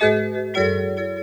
Música